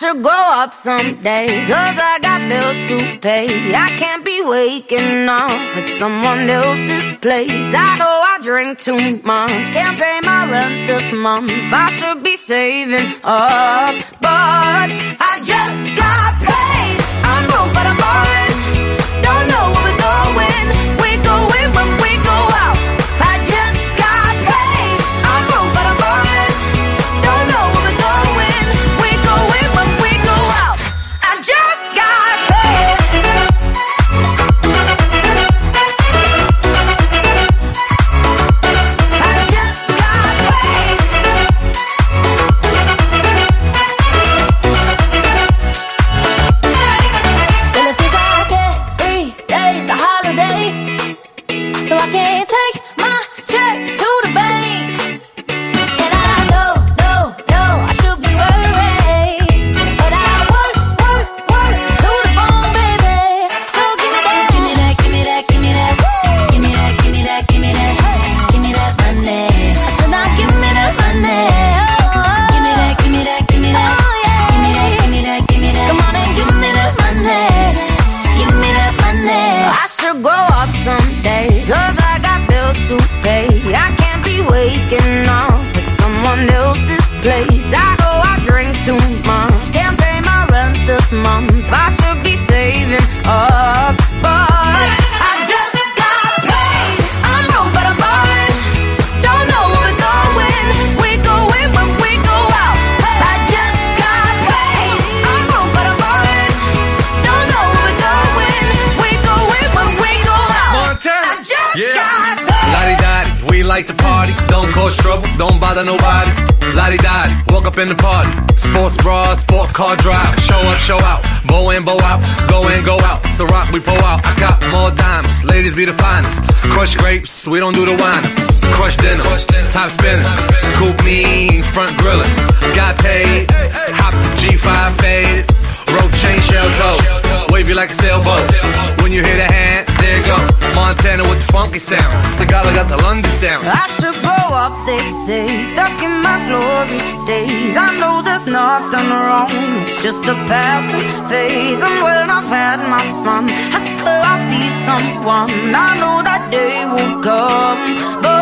should grow up someday, cause I got bills to pay. I can't be waking up at someone else's place. I know I drink too much, can't pay my rent this month. I should be saving up, but cause I got bills to pay. I can't be waking up at someone else's place. I party. Don't cause trouble, don't bother nobody. Lottie Dottie, walk up in the party. Sports bra, sport car drive. Show up, show out. Bow in, bow out. Go in, go out. So rock, we pull out. I got more diamonds. Ladies be the finest. Crush grapes, we don't do the wine. Crush dinner, top spinner. Coupe mean, front grilling. Got paid, hop the G5 fade. Rope chain shell toes. Wavy like a sailboat. When you hear the hand, you. Montana with the funky sound. Sagala got the London sound. I should grow up, they say, stuck in my glory days. I know there's nothing wrong, it's just a passing phase. And when I've had my fun, I swear I'll be someone. I know that day will come, but